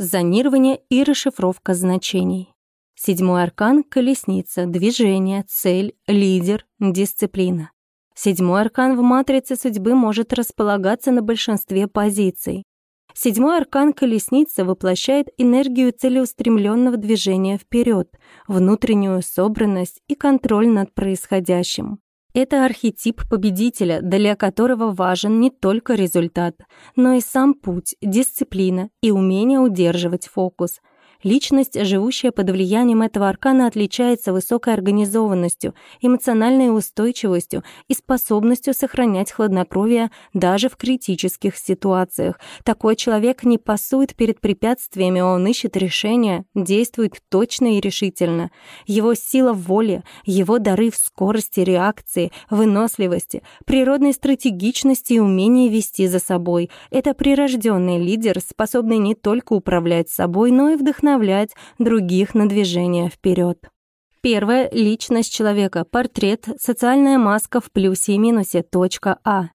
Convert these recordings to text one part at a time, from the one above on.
зонирование и расшифровка значений. Седьмой аркан — колесница, движение, цель, лидер, дисциплина. Седьмой аркан в матрице судьбы может располагаться на большинстве позиций. Седьмой аркан колесницы воплощает энергию целеустремленного движения вперед, внутреннюю собранность и контроль над происходящим. Это архетип победителя, для которого важен не только результат, но и сам путь, дисциплина и умение удерживать фокус, Личность, живущая под влиянием этого аркана, отличается высокой организованностью, эмоциональной устойчивостью и способностью сохранять хладнокровие даже в критических ситуациях. Такой человек не пасует перед препятствиями, он ищет решения, действует точно и решительно. Его сила в воле, его дары в скорости реакции, выносливости, природной стратегичности и умении вести за собой. Это прирожденный лидер, способный не только управлять собой, но и вдохновлять вдохновлять других на движение вперед. Первое — личность человека, портрет, социальная маска в плюсе и минусе, точка А.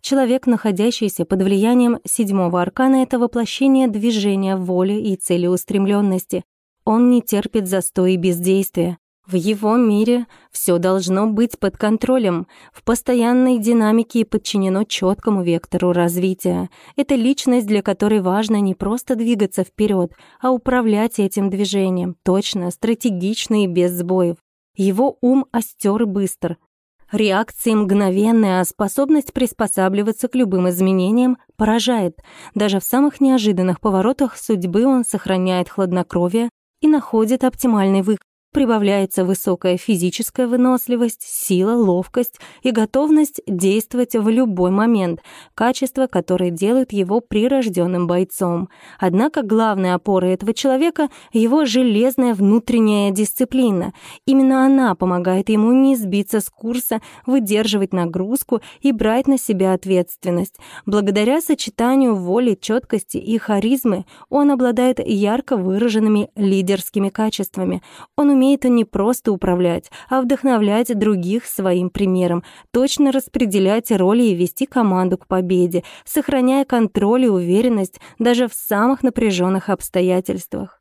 Человек, находящийся под влиянием седьмого аркана, это воплощение движения, воли и целеустремленности. Он не терпит застоя и бездействия. В его мире все должно быть под контролем, в постоянной динамике и подчинено четкому вектору развития. Это личность, для которой важно не просто двигаться вперед, а управлять этим движением, точно, стратегично и без сбоев. Его ум остер и быстр. Реакции мгновенные, а способность приспосабливаться к любым изменениям поражает. Даже в самых неожиданных поворотах судьбы он сохраняет хладнокровие и находит оптимальный выход прибавляется высокая физическая выносливость, сила, ловкость и готовность действовать в любой момент, качества, которые делают его прирожденным бойцом. Однако главной опорой этого человека — его железная внутренняя дисциплина. Именно она помогает ему не сбиться с курса, выдерживать нагрузку и брать на себя ответственность. Благодаря сочетанию воли, четкости и харизмы он обладает ярко выраженными лидерскими качествами. Он умеет не просто управлять, а вдохновлять других своим примером, точно распределять роли и вести команду к победе, сохраняя контроль и уверенность даже в самых напряженных обстоятельствах.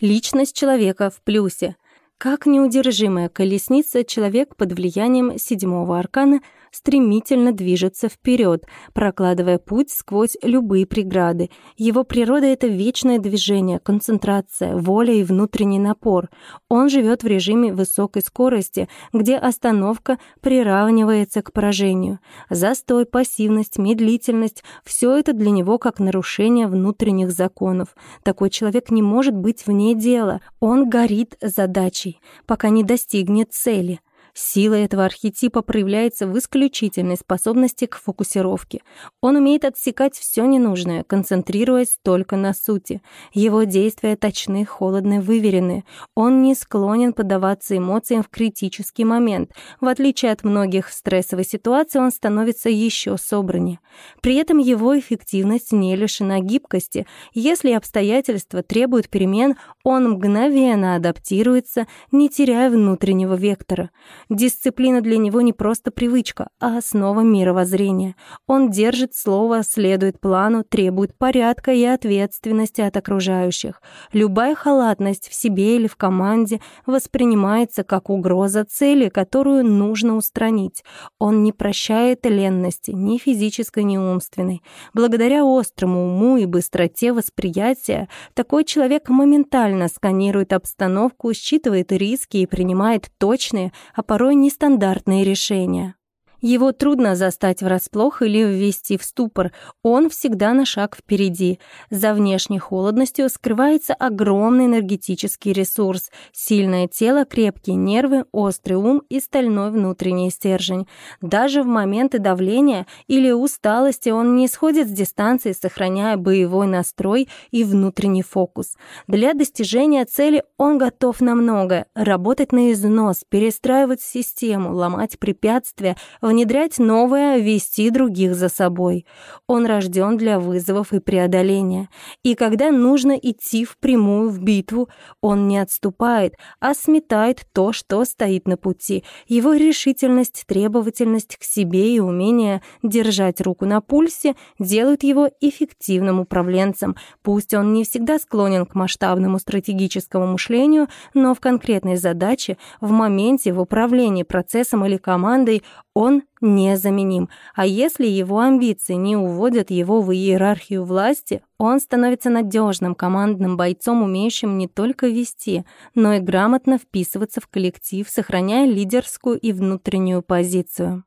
Личность человека в плюсе. Как неудержимая колесница, человек под влиянием седьмого аркана — стремительно движется вперед, прокладывая путь сквозь любые преграды. Его природа — это вечное движение, концентрация, воля и внутренний напор. Он живет в режиме высокой скорости, где остановка приравнивается к поражению. Застой, пассивность, медлительность — все это для него как нарушение внутренних законов. Такой человек не может быть вне дела. Он горит задачей, пока не достигнет цели — Сила этого архетипа проявляется в исключительной способности к фокусировке. Он умеет отсекать все ненужное, концентрируясь только на сути. Его действия точны, холодны, выверены. Он не склонен поддаваться эмоциям в критический момент. В отличие от многих в стрессовой ситуации, он становится еще собраннее. При этом его эффективность не лишена гибкости. Если обстоятельства требуют перемен, он мгновенно адаптируется, не теряя внутреннего вектора. Дисциплина для него не просто привычка, а основа мировоззрения. Он держит слово, следует плану, требует порядка и ответственности от окружающих. Любая халатность в себе или в команде воспринимается как угроза цели, которую нужно устранить. Он не прощает ленности, ни физической, ни умственной. Благодаря острому уму и быстроте восприятия такой человек моментально сканирует обстановку, считывает риски и принимает точные, а порой нестандартные решения. Его трудно застать врасплох или ввести в ступор. Он всегда на шаг впереди. За внешней холодностью скрывается огромный энергетический ресурс. Сильное тело, крепкие нервы, острый ум и стальной внутренний стержень. Даже в моменты давления или усталости он не сходит с дистанции, сохраняя боевой настрой и внутренний фокус. Для достижения цели он готов на многое. Работать на износ, перестраивать систему, ломать препятствия, внедрять новое, вести других за собой. Он рожден для вызовов и преодоления. И когда нужно идти впрямую в битву, он не отступает, а сметает то, что стоит на пути. Его решительность, требовательность к себе и умение держать руку на пульсе делают его эффективным управленцем. Пусть он не всегда склонен к масштабному стратегическому мышлению, но в конкретной задаче, в моменте, в управлении процессом или командой он незаменим. А если его амбиции не уводят его в иерархию власти, он становится надежным командным бойцом, умеющим не только вести, но и грамотно вписываться в коллектив, сохраняя лидерскую и внутреннюю позицию.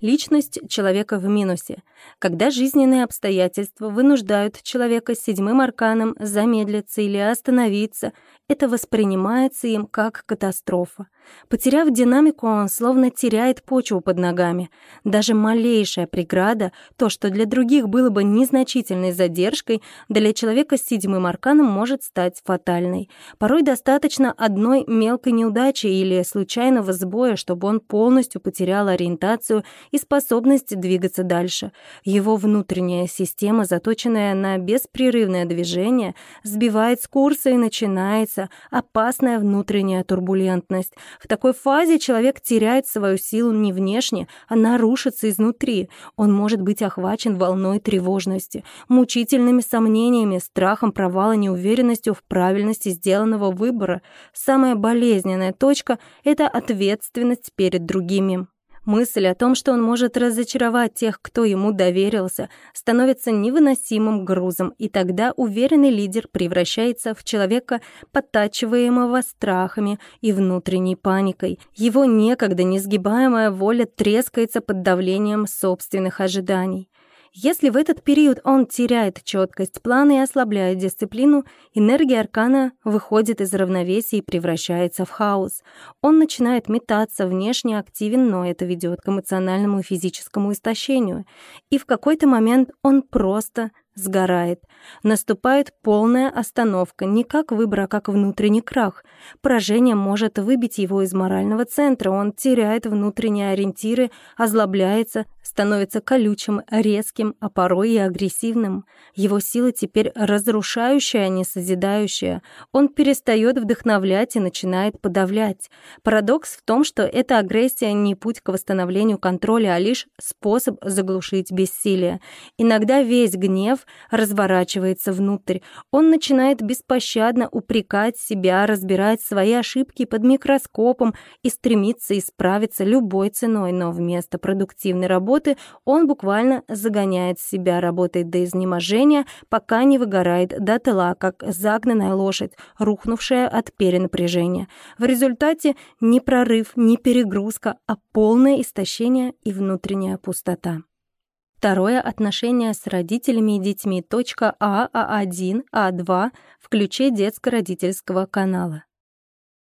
Личность человека в минусе. Когда жизненные обстоятельства вынуждают человека с седьмым арканом замедлиться или остановиться, это воспринимается им как катастрофа. Потеряв динамику, он словно теряет почву под ногами. Даже малейшая преграда, то, что для других было бы незначительной задержкой, для человека с седьмым арканом может стать фатальной. Порой достаточно одной мелкой неудачи или случайного сбоя, чтобы он полностью потерял ориентацию и способность двигаться дальше. Его внутренняя система, заточенная на беспрерывное движение, сбивает с курса и начинается опасная внутренняя турбулентность, в такой фазе человек теряет свою силу не внешне, а нарушится изнутри. Он может быть охвачен волной тревожности, мучительными сомнениями, страхом провала, неуверенностью в правильности сделанного выбора. Самая болезненная точка — это ответственность перед другими. Мысль о том, что он может разочаровать тех, кто ему доверился, становится невыносимым грузом, и тогда уверенный лидер превращается в человека, подтачиваемого страхами и внутренней паникой. Его некогда несгибаемая воля трескается под давлением собственных ожиданий. Если в этот период он теряет четкость плана и ослабляет дисциплину, энергия аркана выходит из равновесия и превращается в хаос. Он начинает метаться, внешне активен, но это ведет к эмоциональному и физическому истощению. И в какой-то момент он просто сгорает. Наступает полная остановка, не как выбор, а как внутренний крах. Поражение может выбить его из морального центра, он теряет внутренние ориентиры, озлобляется, становится колючим, резким, а порой и агрессивным. Его сила теперь разрушающая, а не созидающая. Он перестает вдохновлять и начинает подавлять. Парадокс в том, что эта агрессия не путь к восстановлению контроля, а лишь способ заглушить бессилие. Иногда весь гнев разворачивается внутрь. Он начинает беспощадно упрекать себя, разбирать свои ошибки под микроскопом и стремиться исправиться любой ценой, но вместо продуктивной работы он буквально загоняет себя, работает до изнеможения, пока не выгорает до тела, как загнанная лошадь, рухнувшая от перенапряжения. В результате не прорыв, не перегрузка, а полное истощение и внутренняя пустота. Второе — отношения с родителями и детьми. Точка А, А1, А2 в ключе детско-родительского канала.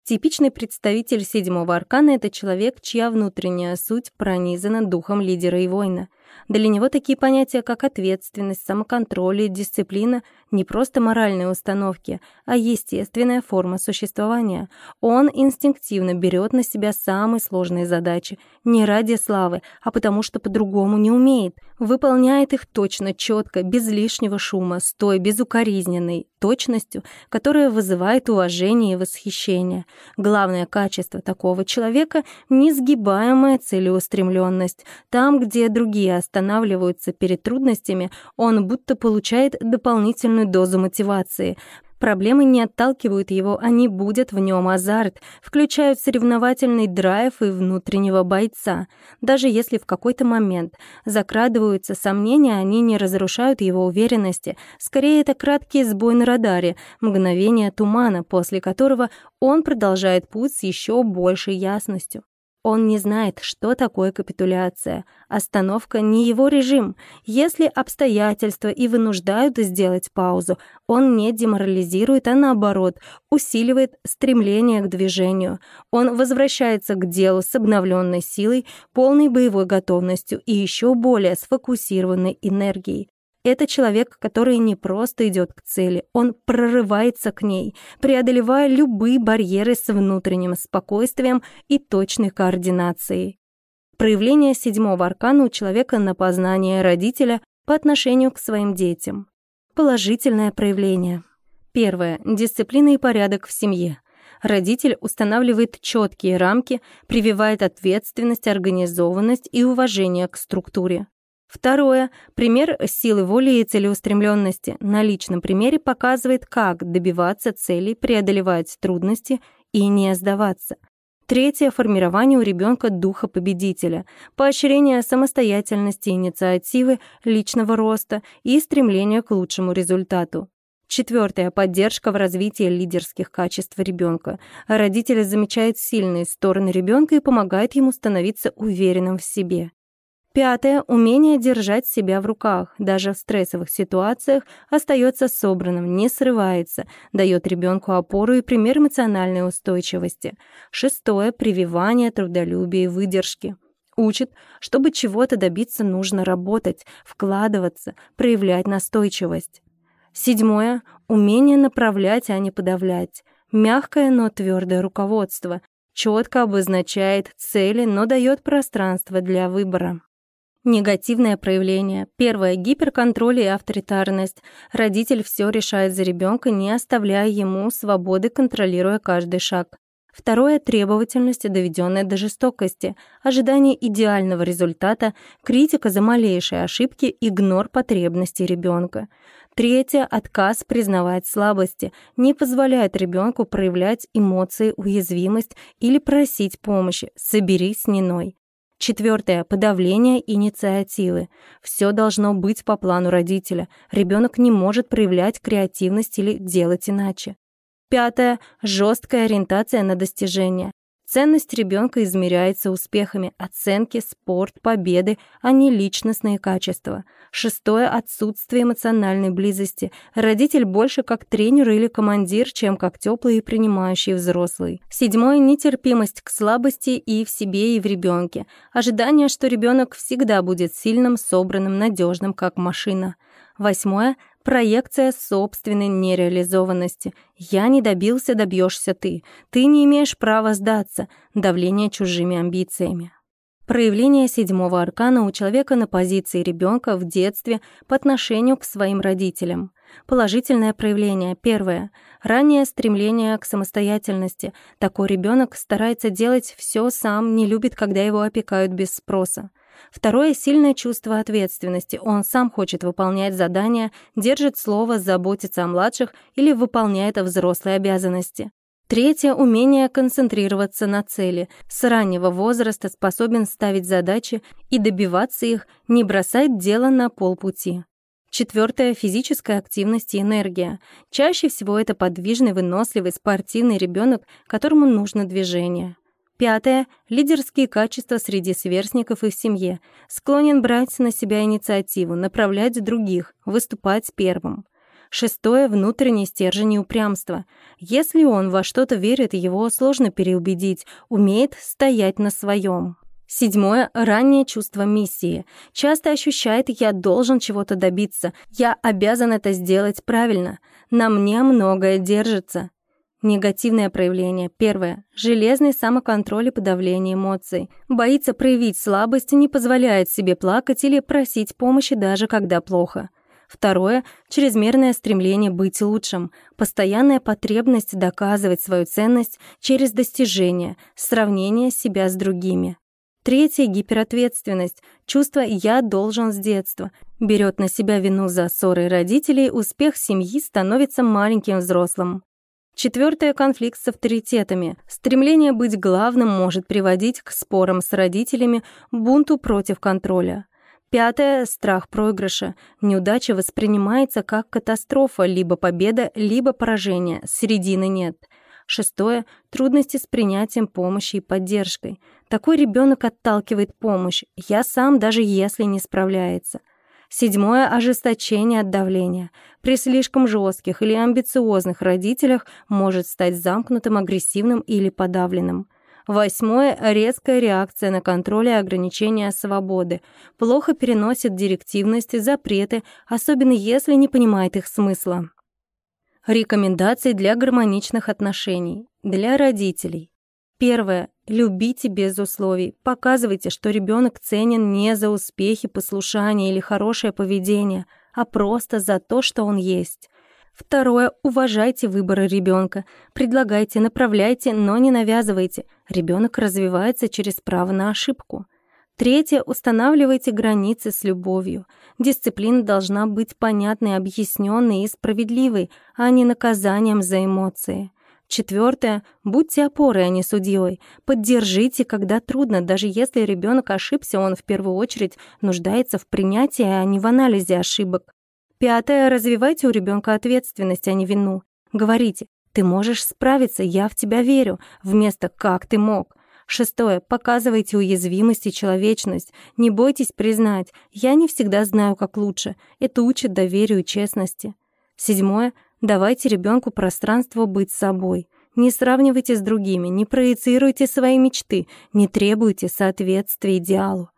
Типичный представитель седьмого аркана — это человек, чья внутренняя суть пронизана духом лидера и воина. Для него такие понятия, как ответственность, самоконтроль и дисциплина не просто моральные установки, а естественная форма существования. Он инстинктивно берет на себя самые сложные задачи, не ради славы, а потому что по-другому не умеет. Выполняет их точно, четко, без лишнего шума, с той безукоризненной точностью, которая вызывает уважение и восхищение. Главное качество такого человека — несгибаемая целеустремленность. Там, где другие останавливаются перед трудностями, он будто получает дополнительную дозу мотивации. Проблемы не отталкивают его, они будут в нем азарт, включают соревновательный драйв и внутреннего бойца. Даже если в какой-то момент закрадываются сомнения, они не разрушают его уверенности. Скорее, это краткий сбой на радаре, мгновение тумана, после которого он продолжает путь с еще большей ясностью. Он не знает, что такое капитуляция. Остановка не его режим. Если обстоятельства и вынуждают сделать паузу, он не деморализирует, а наоборот, усиливает стремление к движению. Он возвращается к делу с обновленной силой, полной боевой готовностью и еще более сфокусированной энергией. Это человек, который не просто идет к цели, он прорывается к ней, преодолевая любые барьеры с внутренним спокойствием и точной координацией. Проявление седьмого аркана у человека на познание родителя по отношению к своим детям. Положительное проявление. Первое. Дисциплина и порядок в семье. Родитель устанавливает четкие рамки, прививает ответственность, организованность и уважение к структуре. Второе. Пример силы воли и целеустремленности на личном примере показывает, как добиваться целей, преодолевать трудности и не сдаваться. Третье – формирование у ребенка духа победителя, поощрение самостоятельности, инициативы, личного роста и стремление к лучшему результату. Четвертое – поддержка в развитии лидерских качеств ребенка. Родители замечают сильные стороны ребенка и помогают ему становиться уверенным в себе. Пятое – умение держать себя в руках, даже в стрессовых ситуациях, остается собранным, не срывается, дает ребенку опору и пример эмоциональной устойчивости. Шестое – прививание трудолюбия и выдержки. Учит, чтобы чего-то добиться, нужно работать, вкладываться, проявлять настойчивость. Седьмое — умение направлять, а не подавлять. Мягкое, но твердое руководство. Четко обозначает цели, но дает пространство для выбора. Негативное проявление. Первое — гиперконтроль и авторитарность. Родитель все решает за ребенка, не оставляя ему свободы, контролируя каждый шаг. Второе — требовательность, доведенная до жестокости, ожидание идеального результата, критика за малейшие ошибки, игнор потребностей ребенка. Третье — отказ признавать слабости, не позволяет ребенку проявлять эмоции, уязвимость или просить помощи, соберись не ной. Четвертое — подавление инициативы. Все должно быть по плану родителя. Ребенок не может проявлять креативность или делать иначе. Пятое — жесткая ориентация на достижения. Ценность ребенка измеряется успехами, оценки, спорт, победы, а не личностные качества. Шестое — отсутствие эмоциональной близости. Родитель больше как тренер или командир, чем как теплый и принимающий взрослый. Седьмое — нетерпимость к слабости и в себе, и в ребенке. Ожидание, что ребенок всегда будет сильным, собранным, надежным, как машина. Восьмое Проекция собственной нереализованности. «Я не добился, добьешься ты. Ты не имеешь права сдаться». Давление чужими амбициями. Проявление седьмого аркана у человека на позиции ребенка в детстве по отношению к своим родителям. Положительное проявление. Первое. Раннее стремление к самостоятельности. Такой ребенок старается делать все сам, не любит, когда его опекают без спроса. Второе — сильное чувство ответственности. Он сам хочет выполнять задания, держит слово, заботится о младших или выполняет взрослые обязанности. Третье — умение концентрироваться на цели. С раннего возраста способен ставить задачи и добиваться их, не бросать дело на полпути. Четвертое — физическая активность и энергия. Чаще всего это подвижный, выносливый, спортивный ребенок, которому нужно движение. Пятое. Лидерские качества среди сверстников и в семье. Склонен брать на себя инициативу, направлять других, выступать первым. Шестое. Внутренний стержень и упрямство. Если он во что-то верит, его сложно переубедить, умеет стоять на своем. Седьмое — раннее чувство миссии. Часто ощущает «я должен чего-то добиться», «я обязан это сделать правильно», «на мне многое держится». Негативное проявление. Первое. Железный самоконтроль и подавление эмоций. Боится проявить слабость, не позволяет себе плакать или просить помощи даже когда плохо. Второе — чрезмерное стремление быть лучшим, постоянная потребность доказывать свою ценность через достижение, сравнение себя с другими. Третье — гиперответственность, чувство «я должен с детства». Берет на себя вину за ссоры родителей, успех семьи становится маленьким взрослым. Четвертое — конфликт с авторитетами. Стремление быть главным может приводить к спорам с родителями, бунту против контроля. Пятое — страх проигрыша. Неудача воспринимается как катастрофа, либо победа, либо поражение, середины нет. Шестое — трудности с принятием помощи и поддержкой. Такой ребенок отталкивает помощь, я сам, даже если не справляется. Седьмое — ожесточение от давления. При слишком жестких или амбициозных родителях может стать замкнутым, агрессивным или подавленным. Восьмое — резкая реакция на контроль и ограничения свободы. Плохо переносит директивность, запреты, особенно если не понимает их смысла. Рекомендации для гармоничных отношений. Для родителей. Первое. Любите без условий. Показывайте, что ребенок ценен не за успехи, послушание или хорошее поведение, а просто за то, что он есть. Второе. Уважайте выборы ребенка. Предлагайте, направляйте, но не навязывайте. Ребенок развивается через право на ошибку. Третье. Устанавливайте границы с любовью. Дисциплина должна быть понятной, объясненной и справедливой, а не наказанием за эмоции. Четвертое. Будьте опорой, а не судьей. Поддержите, когда трудно, даже если ребенок ошибся, он в первую очередь нуждается в принятии, а не в анализе ошибок. Пятое. Развивайте у ребенка ответственность, а не вину. Говорите, ты можешь справиться, я в тебя верю, вместо «как ты мог». Шестое. Показывайте уязвимость и человечность. Не бойтесь признать, я не всегда знаю, как лучше. Это учит доверию и честности. Седьмое. Давайте ребенку пространство быть собой. Не сравнивайте с другими, не проецируйте свои мечты, не требуйте соответствия идеалу.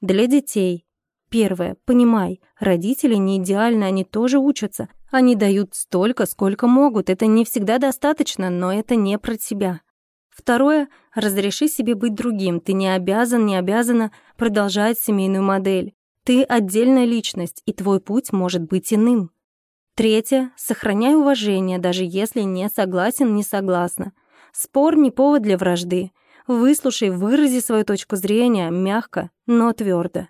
Для детей. Первое. Понимай, родители не идеальны, они тоже учатся. Они дают столько, сколько могут. Это не всегда достаточно, но это не про тебя. Второе. Разреши себе быть другим. Ты не обязан, не обязана продолжать семейную модель. Ты отдельная личность, и твой путь может быть иным. Третье. Сохраняй уважение, даже если не согласен, не согласна. Спор не повод для вражды. Выслушай, вырази свою точку зрения мягко, но твердо.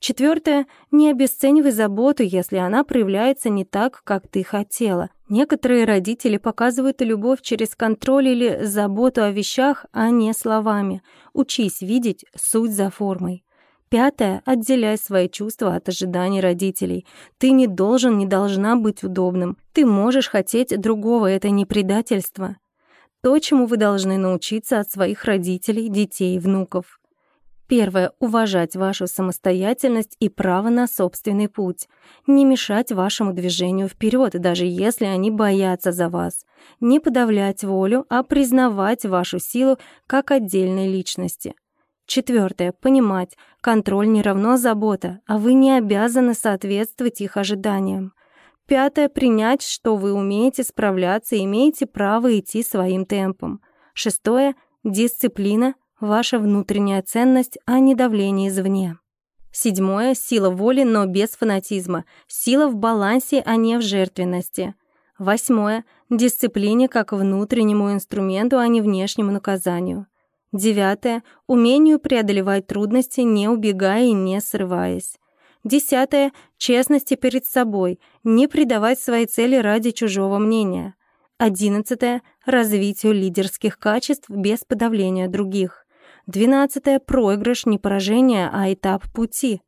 Четвертое. Не обесценивай заботу, если она проявляется не так, как ты хотела. Некоторые родители показывают любовь через контроль или заботу о вещах, а не словами. Учись видеть суть за формой. Пятое. Отделяй свои чувства от ожиданий родителей. Ты не должен, не должна быть удобным. Ты можешь хотеть другого, это не предательство. То, чему вы должны научиться от своих родителей, детей и внуков. Первое. Уважать вашу самостоятельность и право на собственный путь. Не мешать вашему движению вперед, даже если они боятся за вас. Не подавлять волю, а признавать вашу силу как отдельной личности. Четвертое. Понимать, контроль не равно забота, а вы не обязаны соответствовать их ожиданиям. Пятое. Принять, что вы умеете справляться и имеете право идти своим темпом. Шестое. Дисциплина – ваша внутренняя ценность, а не давление извне. Седьмое. Сила воли, но без фанатизма. Сила в балансе, а не в жертвенности. Восьмое. Дисциплине как внутреннему инструменту, а не внешнему наказанию. Девятое — умению преодолевать трудности, не убегая и не срываясь. Десятое — честности перед собой, не предавать свои цели ради чужого мнения. Одиннадцатое — развитию лидерских качеств без подавления других. Двенадцатое — проигрыш, не поражение, а этап пути.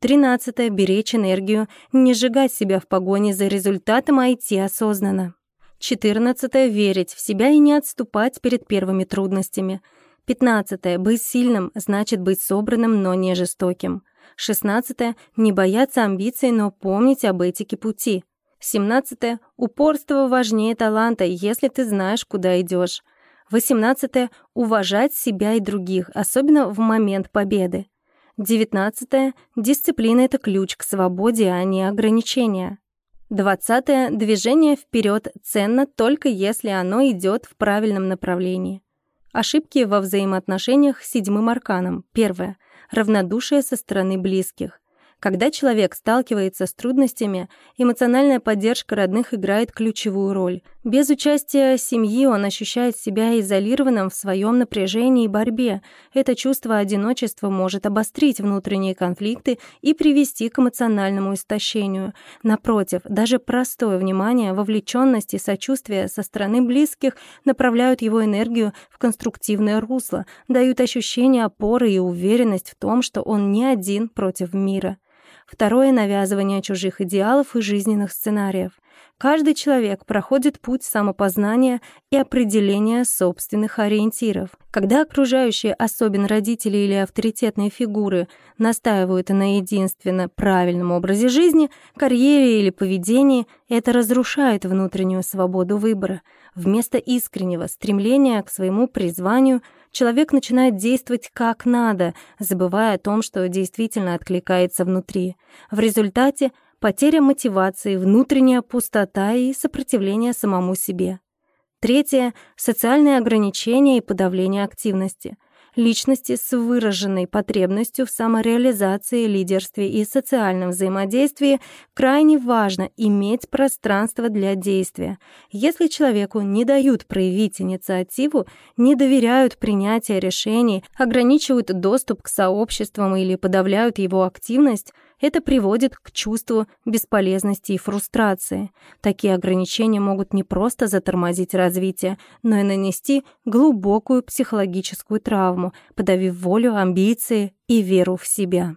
Тринадцатое — беречь энергию, не сжигать себя в погоне за результатом, а идти осознанно. Четырнадцатое — верить в себя и не отступать перед первыми трудностями — Пятнадцатое. Быть сильным значит быть собранным, но не жестоким. Шестнадцатое. Не бояться амбиций, но помнить об этике пути. Семнадцатое. Упорство важнее таланта, если ты знаешь, куда идешь. Восемнадцатое. Уважать себя и других, особенно в момент победы. Девятнадцатое. Дисциплина — это ключ к свободе, а не ограничения. Двадцатое. Движение вперед ценно только если оно идет в правильном направлении. Ошибки во взаимоотношениях с седьмым арканом. Первое. Равнодушие со стороны близких. Когда человек сталкивается с трудностями, эмоциональная поддержка родных играет ключевую роль. Без участия семьи он ощущает себя изолированным в своем напряжении и борьбе. Это чувство одиночества может обострить внутренние конфликты и привести к эмоциональному истощению. Напротив, даже простое внимание, вовлеченность и сочувствие со стороны близких направляют его энергию в конструктивное русло, дают ощущение опоры и уверенность в том, что он не один против мира. Второе — навязывание чужих идеалов и жизненных сценариев. Каждый человек проходит путь самопознания и определения собственных ориентиров. Когда окружающие, особенно родители или авторитетные фигуры, настаивают на единственно правильном образе жизни, карьере или поведении, это разрушает внутреннюю свободу выбора. Вместо искреннего стремления к своему призванию человек начинает действовать как надо, забывая о том, что действительно откликается внутри. В результате потеря мотивации, внутренняя пустота и сопротивление самому себе. Третье — социальные ограничения и подавление активности личности с выраженной потребностью в самореализации, лидерстве и социальном взаимодействии крайне важно иметь пространство для действия. Если человеку не дают проявить инициативу, не доверяют принятия решений, ограничивают доступ к сообществам или подавляют его активность, это приводит к чувству бесполезности и фрустрации. Такие ограничения могут не просто затормозить развитие, но и нанести глубокую психологическую травму, подавив волю, амбиции и веру в себя.